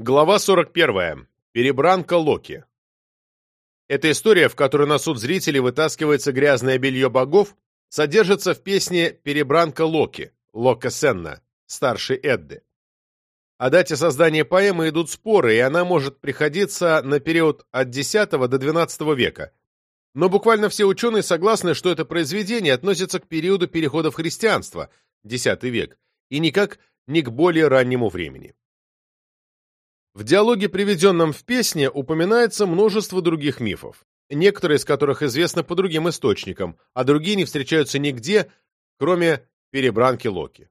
Глава 41. Перебранка Локи. Эта история, в которой на суд зрителей вытаскивается грязное белье богов, содержится в песне «Перебранка Локи» Лока Сенна, старшей Эдды. О дате создания поэмы идут споры, и она может приходиться на период от X до XII века. Но буквально все ученые согласны, что это произведение относится к периоду перехода в христианство, X век, и никак не к более раннему времени. В диалоге, приведенном в песне, упоминается множество других мифов, некоторые из которых известны по другим источникам, а другие не встречаются нигде, кроме перебранки Локи.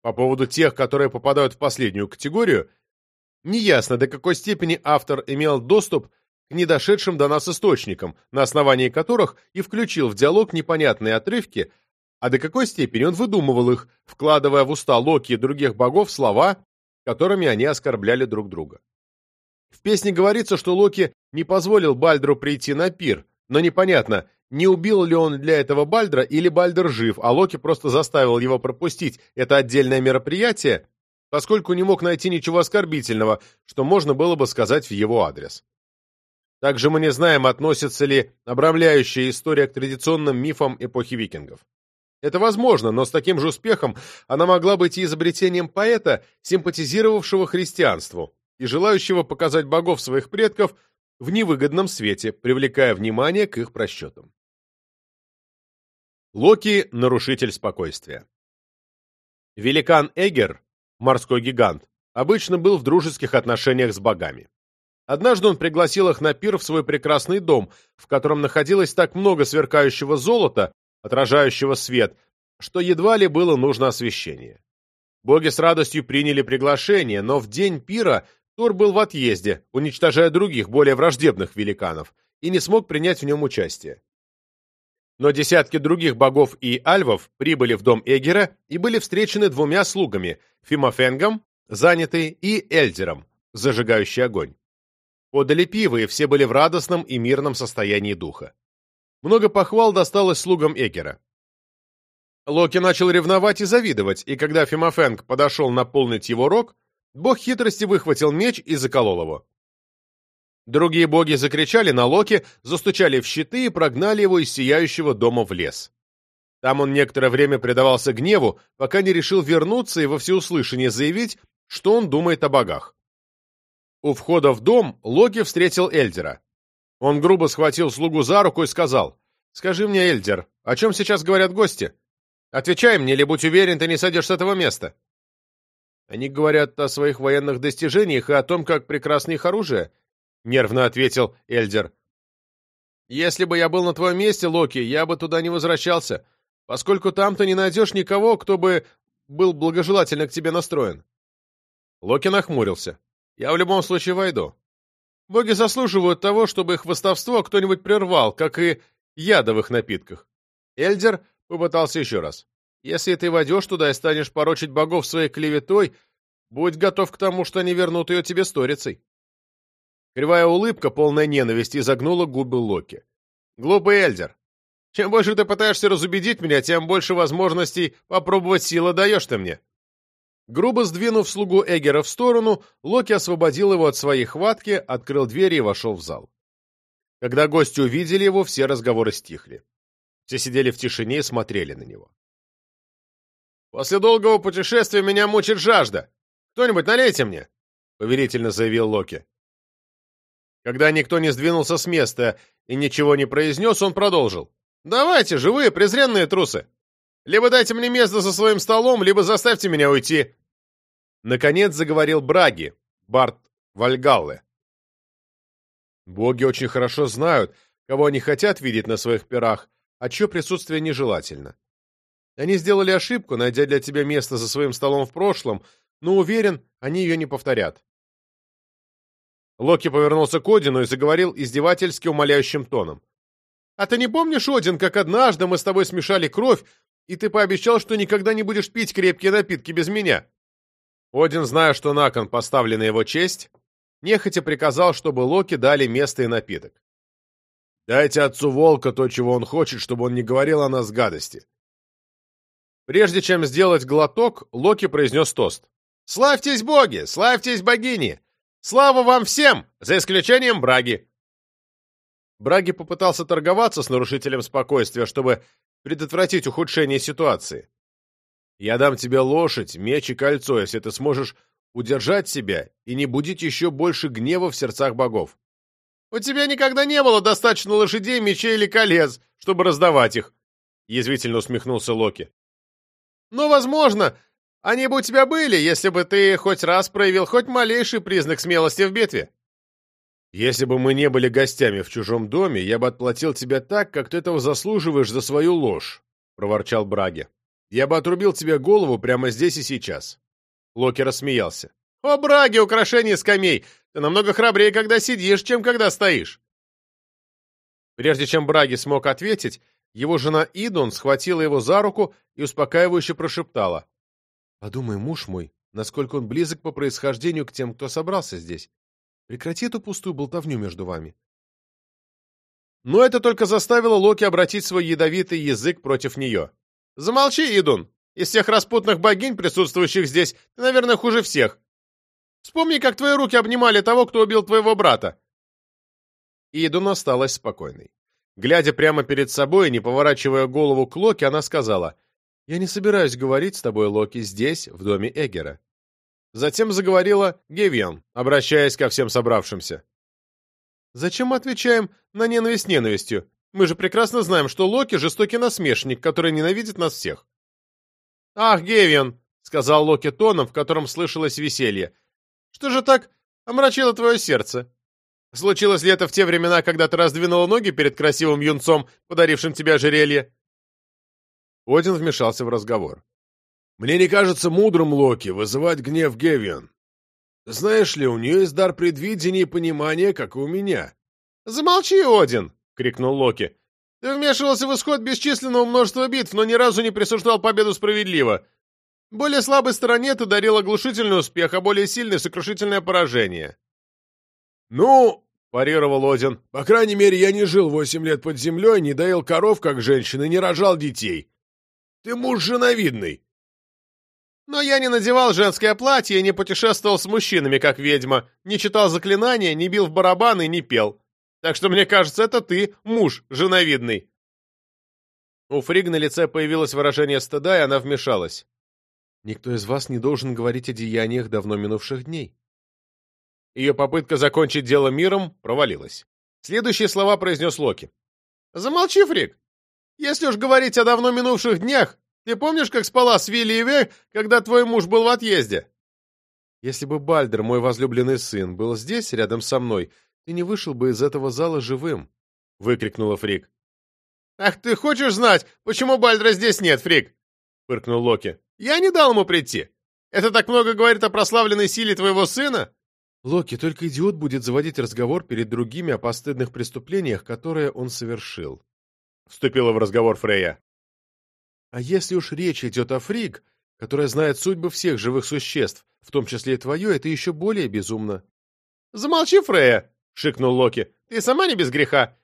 По поводу тех, которые попадают в последнюю категорию, неясно, до какой степени автор имел доступ к недошедшим до нас источникам, на основании которых и включил в диалог непонятные отрывки, а до какой степени он выдумывал их, вкладывая в уста Локи и других богов слова, которыми они оскорбляли друг друга. В песне говорится, что Локи не позволил Бальдру прийти на пир, но непонятно, не убил ли он для этого Бальдра или Бальдер жив, а Локи просто заставил его пропустить это отдельное мероприятие, поскольку не мог найти ничего оскорбительного, что можно было бы сказать в его адрес. Также мы не знаем, относится ли обрамляющая история к традиционным мифам эпохи викингов. Это возможно, но с таким же успехом она могла быть и изобретением поэта, симпатизировавшего христианству и желающего показать богов своих предков в невыгодном свете, привлекая внимание к их просчетам. Локи – нарушитель спокойствия. Великан Эгер, морской гигант, обычно был в дружеских отношениях с богами. Однажды он пригласил их на пир в свой прекрасный дом, в котором находилось так много сверкающего золота, отражающего свет, что едва ли было нужно освещение. Боги с радостью приняли приглашение, но в день пира Тор был в отъезде, уничтожая других, более враждебных великанов, и не смог принять в нем участие. Но десятки других богов и альвов прибыли в дом Эгера и были встречены двумя слугами – Фимофенгом, занятый, и Эльдером, зажигающий огонь. Подали пиво, и все были в радостном и мирном состоянии духа. Много похвал досталось слугам Эгера. Локи начал ревновать и завидовать, и когда Фимофенг подошел наполнить его рог, бог хитрости выхватил меч и заколол его. Другие боги закричали на Локи, застучали в щиты и прогнали его из сияющего дома в лес. Там он некоторое время предавался гневу, пока не решил вернуться и во всеуслышание заявить, что он думает о богах. У входа в дом Локи встретил Эльдера. Он грубо схватил слугу за руку и сказал, «Скажи мне, Эльдер, о чем сейчас говорят гости? Отвечай мне, или будь уверен, ты не сойдешь с этого места». «Они говорят о своих военных достижениях и о том, как прекрасно их оружие», — нервно ответил Эльдер. «Если бы я был на твоем месте, Локи, я бы туда не возвращался, поскольку там ты не найдешь никого, кто бы был благожелательно к тебе настроен». Локи нахмурился. «Я в любом случае войду. Боги заслуживают того, чтобы их восставство кто-нибудь прервал, как и их напитках. Эльдер попытался еще раз. Если ты войдешь туда и станешь порочить богов своей клеветой, будь готов к тому, что они вернут ее тебе сторицей. Кривая улыбка, полная ненависти, изогнула губы Локи. Глупый Эльдер. Чем больше ты пытаешься разубедить меня, тем больше возможностей попробовать силы даешь ты мне. Грубо сдвинув слугу Эгера в сторону, Локи освободил его от своей хватки, открыл дверь и вошел в зал. Когда гости увидели его, все разговоры стихли. Все сидели в тишине и смотрели на него. «После долгого путешествия меня мучит жажда. Кто-нибудь налейте мне!» — повелительно заявил Локи. Когда никто не сдвинулся с места и ничего не произнес, он продолжил. «Давайте, живые, презренные трусы! Либо дайте мне место за своим столом, либо заставьте меня уйти!» Наконец заговорил Браги, Барт Вальгалле. Боги очень хорошо знают, кого они хотят видеть на своих пирах, а чье присутствие нежелательно. Они сделали ошибку, найдя для тебя место за своим столом в прошлом, но уверен, они ее не повторят. Локи повернулся к Одину и заговорил издевательски умоляющим тоном. «А ты не помнишь, Один, как однажды мы с тобой смешали кровь, и ты пообещал, что никогда не будешь пить крепкие напитки без меня?» Один, зная, что на кон поставлена его честь, нехотя приказал, чтобы Локи дали место и напиток. «Дайте отцу волка то, чего он хочет, чтобы он не говорил о нас гадости». Прежде чем сделать глоток, Локи произнес тост. «Славьтесь боги! Славьтесь богини! Слава вам всем, за исключением Браги!» Браги попытался торговаться с нарушителем спокойствия, чтобы предотвратить ухудшение ситуации. «Я дам тебе лошадь, меч и кольцо, если ты сможешь удержать себя и не будить еще больше гнева в сердцах богов. «У тебя никогда не было достаточно лошадей, мечей или колец, чтобы раздавать их», — язвительно усмехнулся Локи. «Но, возможно, они бы у тебя были, если бы ты хоть раз проявил хоть малейший признак смелости в битве». «Если бы мы не были гостями в чужом доме, я бы отплатил тебе так, как ты этого заслуживаешь за свою ложь», — проворчал Браги. «Я бы отрубил тебе голову прямо здесь и сейчас». Локи рассмеялся. «О, Браги, украшение скамей! Ты намного храбрее, когда сидишь, чем когда стоишь!» Прежде чем Браги смог ответить, его жена Идон схватила его за руку и успокаивающе прошептала. «Подумай, муж мой, насколько он близок по происхождению к тем, кто собрался здесь. Прекрати эту пустую болтовню между вами». Но это только заставило Локи обратить свой ядовитый язык против нее. «Замолчи, Идун! Из всех распутных богинь, присутствующих здесь, ты, наверное, хуже всех. Вспомни, как твои руки обнимали того, кто убил твоего брата. Идун осталась спокойной. Глядя прямо перед собой и не поворачивая голову к Локи, она сказала, «Я не собираюсь говорить с тобой, Локи, здесь, в доме Эгера». Затем заговорила Гевьон, обращаясь ко всем собравшимся. «Зачем мы отвечаем на ненависть ненавистью? Мы же прекрасно знаем, что Локи — жестокий насмешник, который ненавидит нас всех». «Ах, Гевион!» — сказал Локи тоном, в котором слышалось веселье. «Что же так омрачило твое сердце? Случилось ли это в те времена, когда ты раздвинула ноги перед красивым юнцом, подарившим тебе ожерелье?» Один вмешался в разговор. «Мне не кажется мудрым, Локи, вызывать гнев Гевион. Знаешь ли, у нее есть дар предвидения и понимания, как и у меня». «Замолчи, Один!» — крикнул Локи. Ты вмешивался в исход бесчисленного множества битв, но ни разу не присуждал победу справедливо. Более слабой стороне ты дарил оглушительный успех, а более сильный — сокрушительное поражение. «Ну, — парировал Один, — по крайней мере, я не жил восемь лет под землей, не доил коров, как женщина, и не рожал детей. Ты муж женовидный». «Но я не надевал женское платье и не путешествовал с мужчинами, как ведьма, не читал заклинания, не бил в барабаны и не пел. Так что, мне кажется, это ты, муж, женовидный. У Фриг на лице появилось выражение стыда, и она вмешалась. Никто из вас не должен говорить о деяниях давно минувших дней. Ее попытка закончить дело миром провалилась. Следующие слова произнес Локи. «Замолчи, Фриг! Если уж говорить о давно минувших днях, ты помнишь, как спала с Вилли и Ве, когда твой муж был в отъезде?» «Если бы Бальдер, мой возлюбленный сын, был здесь, рядом со мной, ты не вышел бы из этого зала живым!» — выкрикнула Фрик. «Ах, ты хочешь знать, почему Бальдра здесь нет, Фрик?» — фыркнул Локи. «Я не дал ему прийти. Это так много говорит о прославленной силе твоего сына?» Локи, только идиот будет заводить разговор перед другими о постыдных преступлениях, которые он совершил. Вступила в разговор Фрея. А если уж речь идет о Фрик, которая знает судьбы всех живых существ, в том числе и твое, это еще более безумно. Замолчи, Фрея! — шикнул Локи. «Ты сама не без греха.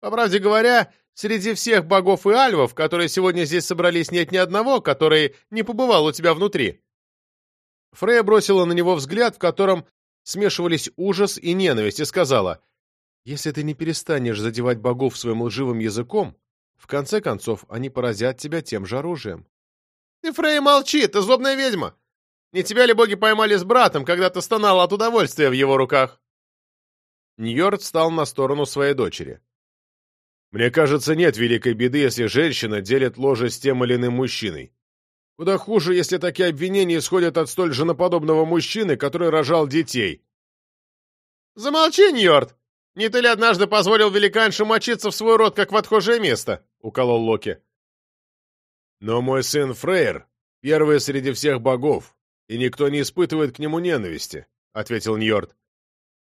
По правде говоря, среди всех богов и альвов, которые сегодня здесь собрались, нет ни одного, который не побывал у тебя внутри». Фрея бросила на него взгляд, в котором смешивались ужас и ненависть, и сказала, «Если ты не перестанешь задевать богов своим лживым языком, в конце концов они поразят тебя тем же оружием». «Ты, Фрея, молчи, ты злобная ведьма! Не тебя ли боги поймали с братом, когда ты стонала от удовольствия в его руках?» Ньорд стал на сторону своей дочери. «Мне кажется, нет великой беды, если женщина делит ложе с тем или иным мужчиной. Куда хуже, если такие обвинения исходят от столь женоподобного мужчины, который рожал детей». «Замолчи, Ньорд! Не ты ли однажды позволил великанше мочиться в свой рот, как в отхожее место?» — уколол Локи. «Но мой сын Фрейр — первый среди всех богов, и никто не испытывает к нему ненависти», — ответил Ньорд.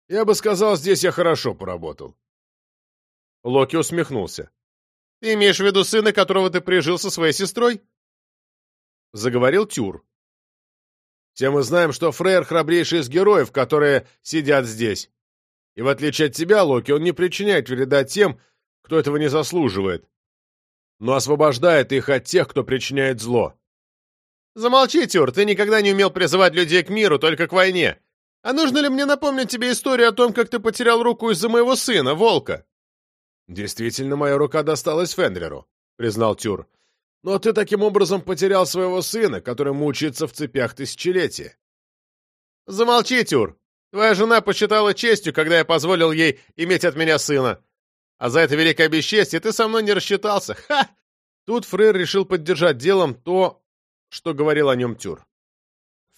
Я бы сказал, здесь я хорошо поработал. Локи усмехнулся. «Ты имеешь в виду сына, которого ты прижил со своей сестрой?» Заговорил Тюр. «Все мы знаем, что Фрейр храбрейший из героев, которые сидят здесь. И в отличие от тебя, Локи, он не причиняет вреда тем, кто этого не заслуживает, но освобождает их от тех, кто причиняет зло». «Замолчи, Тюр, ты никогда не умел призывать людей к миру, только к войне. А нужно ли мне напомнить тебе историю о том, как ты потерял руку из-за моего сына, Волка?» «Действительно, моя рука досталась Фенреру», — признал Тюр. «Но ты таким образом потерял своего сына, который мучается в цепях тысячелетия». «Замолчи, Тюр! Твоя жена посчитала честью, когда я позволил ей иметь от меня сына. А за это великое бесчестье ты со мной не рассчитался. Ха!» Тут Фрейр решил поддержать делом то, что говорил о нем Тюр.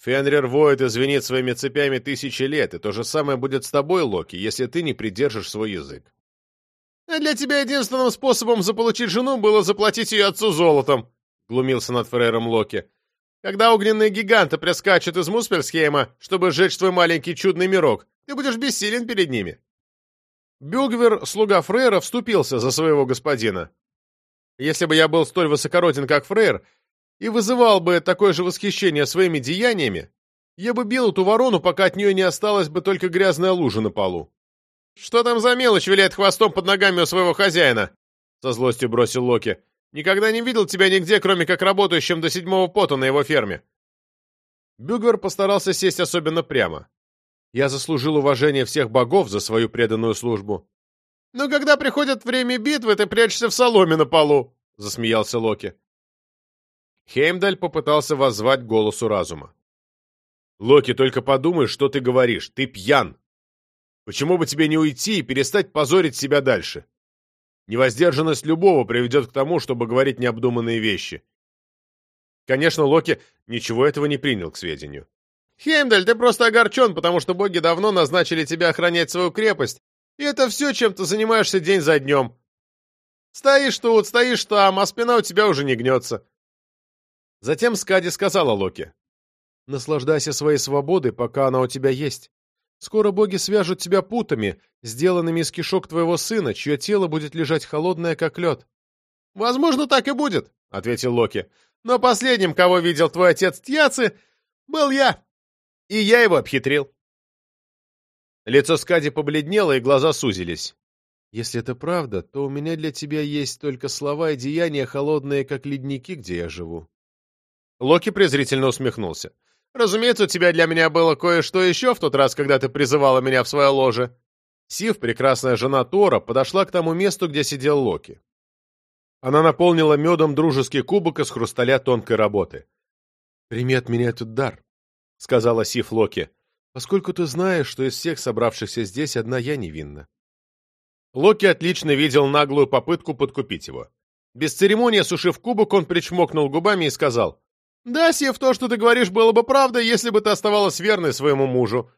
Фенрир воет и звенит своими цепями тысячи лет, и то же самое будет с тобой, Локи, если ты не придержишь свой язык. А для тебя единственным способом заполучить жену было заплатить ее отцу золотом, глумился над Фрейром Локи. Когда огненные гиганты прискачут из Муспельсхейма, чтобы сжечь твой маленький чудный мирок, ты будешь бессилен перед ними. Бюгвер, слуга Фрейра, вступился за своего господина. Если бы я был столь высокороден, как Фрейр, и вызывал бы такое же восхищение своими деяниями, я бы бил эту ворону, пока от нее не осталась бы только грязная лужа на полу. «Что там за мелочь виляет хвостом под ногами у своего хозяина?» — со злостью бросил Локи. «Никогда не видел тебя нигде, кроме как работающим до седьмого пота на его ферме». Бюгвер постарался сесть особенно прямо. Я заслужил уважение всех богов за свою преданную службу. «Но когда приходит время битвы, ты прячешься в соломе на полу», — засмеялся Локи. Хеймдаль попытался воззвать голосу разума. «Локи, только подумай, что ты говоришь. Ты пьян. Почему бы тебе не уйти и перестать позорить себя дальше? Невоздержанность любого приведет к тому, чтобы говорить необдуманные вещи». Конечно, Локи ничего этого не принял к сведению. «Хеймдаль, ты просто огорчен, потому что боги давно назначили тебя охранять свою крепость, и это все, чем ты занимаешься день за днем. Стоишь тут, стоишь там, а спина у тебя уже не гнется. Затем Скади сказала Локи. «Наслаждайся своей свободой, пока она у тебя есть. Скоро боги свяжут тебя путами, сделанными из кишок твоего сына, чье тело будет лежать холодное, как лед». «Возможно, так и будет», — ответил Локи. «Но последним, кого видел твой отец Тьяци, был я, и я его обхитрил». Лицо Скади побледнело, и глаза сузились. «Если это правда, то у меня для тебя есть только слова и деяния, холодные, как ледники, где я живу. Локи презрительно усмехнулся. «Разумеется, у тебя для меня было кое-что еще в тот раз, когда ты призывала меня в свое ложе». Сив, прекрасная жена Тора, подошла к тому месту, где сидел Локи. Она наполнила медом дружеский кубок из хрусталя тонкой работы. «Прими от меня этот дар», — сказала Сив Локи, «поскольку ты знаешь, что из всех собравшихся здесь одна я невинна». Локи отлично видел наглую попытку подкупить его. Без церемонии сушив кубок, он причмокнул губами и сказал, да, Сев, то, что ты говоришь, было бы правдой, если бы ты оставалась верной своему мужу.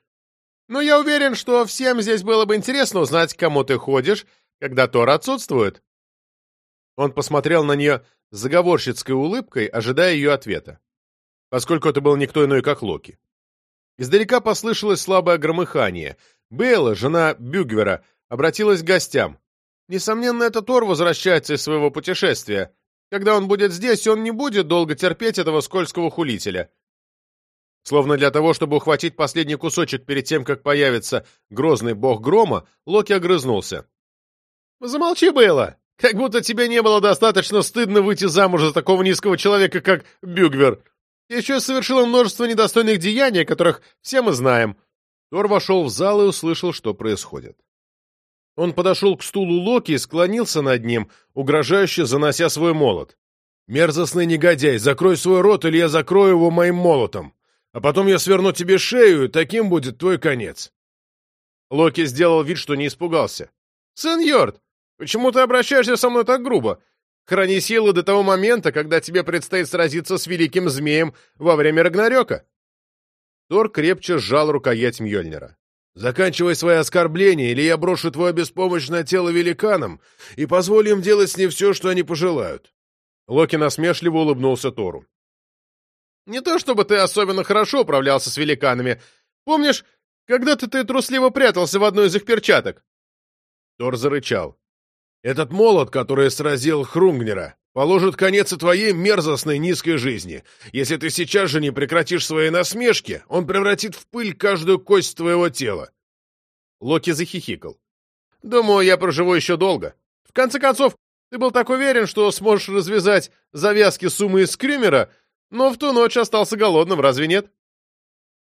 Но я уверен, что всем здесь было бы интересно узнать, к кому ты ходишь, когда Тор отсутствует. Он посмотрел на нее с заговорщицкой улыбкой, ожидая ее ответа, поскольку это был никто иной, как Локи. Издалека послышалось слабое громыхание. Бейла, жена Бюгвера, обратилась к гостям. Несомненно, это Тор возвращается из своего путешествия. Когда он будет здесь, он не будет долго терпеть этого скользкого хулителя. Словно для того, чтобы ухватить последний кусочек перед тем, как появится грозный бог грома, Локи огрызнулся. «Замолчи, было! Как будто тебе не было достаточно стыдно выйти замуж за такого низкого человека, как Бюгвер. Еще совершила множество недостойных деяний, которых все мы знаем». Тор вошел в зал и услышал, что происходит. Он подошел к стулу Локи и склонился над ним, угрожающе занося свой молот. «Мерзостный негодяй, закрой свой рот, или я закрою его моим молотом. А потом я сверну тебе шею, и таким будет твой конец». Локи сделал вид, что не испугался. «Сеньорд, почему ты обращаешься со мной так грубо? Храни силы до того момента, когда тебе предстоит сразиться с великим змеем во время Рагнарёка». Тор крепче сжал рукоять Мьёльнира. Заканчивай свои оскорбления, или я брошу твое беспомощное тело великанам и позволю им делать с ней все, что они пожелают». Локи насмешливо улыбнулся Тору. «Не то чтобы ты особенно хорошо управлялся с великанами. Помнишь, когда-то ты трусливо прятался в одной из их перчаток?» Тор зарычал. «Этот молот, который сразил Хрунгнера, положит конец и твоей мерзостной низкой жизни. Если ты сейчас же не прекратишь свои насмешки, он превратит в пыль каждую кость твоего тела. Локи захихикал. Думаю, я проживу еще долго. В конце концов, ты был так уверен, что сможешь развязать завязки суммы из Крюмера, но в ту ночь остался голодным, разве нет?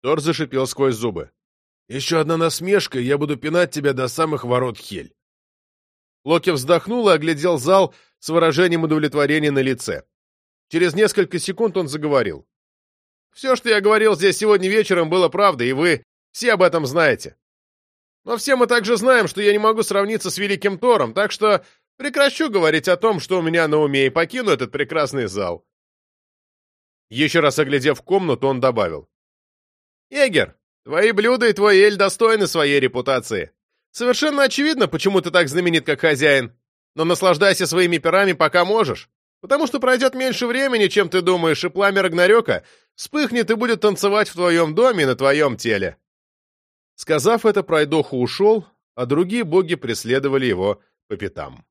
Тор зашипел сквозь зубы. Еще одна насмешка, и я буду пинать тебя до самых ворот Хель. Локи вздохнул и оглядел зал с выражением удовлетворения на лице. Через несколько секунд он заговорил. «Все, что я говорил здесь сегодня вечером, было правдой, и вы все об этом знаете. Но все мы также знаем, что я не могу сравниться с Великим Тором, так что прекращу говорить о том, что у меня на уме, и покину этот прекрасный зал». Еще раз оглядев комнату, он добавил. «Егер, твои блюда и твой эль достойны своей репутации. Совершенно очевидно, почему ты так знаменит, как хозяин. Но наслаждайся своими пирами, пока можешь. Потому что пройдет меньше времени, чем ты думаешь, и пламя Рагнарёка вспыхнет и будет танцевать в твоем доме и на твоем теле». Сказав это, пройдоха ушел, а другие боги преследовали его по пятам.